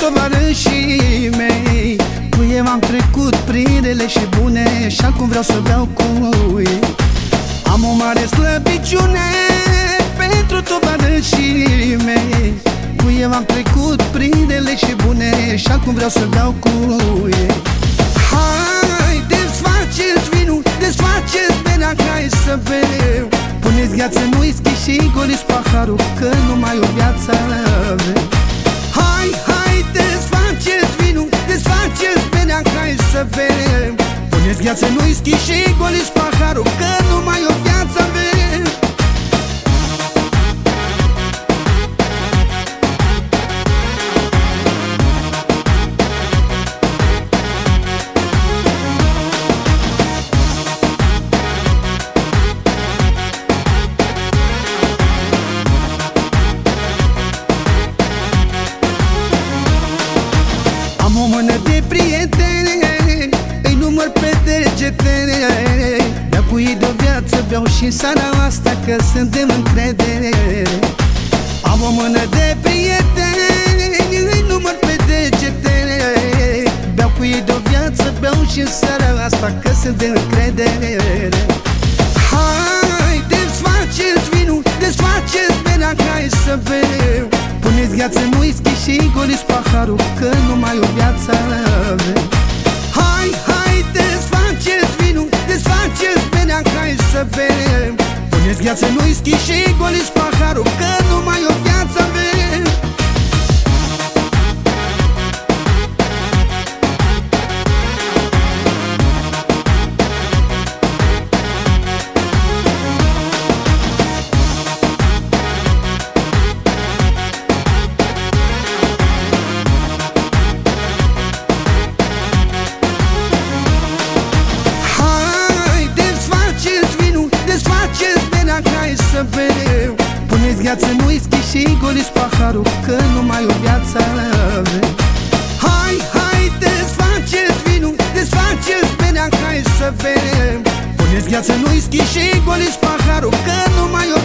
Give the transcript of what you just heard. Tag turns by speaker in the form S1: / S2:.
S1: tovarășii mei. Cu ei am trecut prin rele și bune Și acum vreau să beau cu ei Am o mare slăbiciune pentru tovarășii mei. Cu ei am trecut prin rele și bune Și acum vreau să beau cu ei Hai, desfaceți vinul, desfaceți berea, hai să bem Puneți gheață în whisky și goliți paharul Că nu mai o viață avem. Hai, hai, desfaceți vinul, desfaceți berea, hai să bem Puneți gheață în whisky și goliți paharul Că nu mai o viață pe degete Ia cu ei de o viață Beau și în seara asta Că suntem încredere. Am o mână de prieteni Îi număr pe degete Beau cu ei de o viață Beau și în seara asta Că suntem încredere. Hai, desfaceți vinul Desfaceți berea Hai să bem Puneți gheață în whisky și goliți paharul Că nu mai o viață avem Hai, hai, desfaceți vinul Desfaceți berea, hai să bem Puneți gheață în whisky și goliți paharul Că hai să bem Puneți gheață în whisky și goliți paharul Că nu mai o viață avem. Hai, hai, desfaceți vinul, desfaceți berea, hai să bem Puneți gheață în whisky și goliți paharul Că nu mai o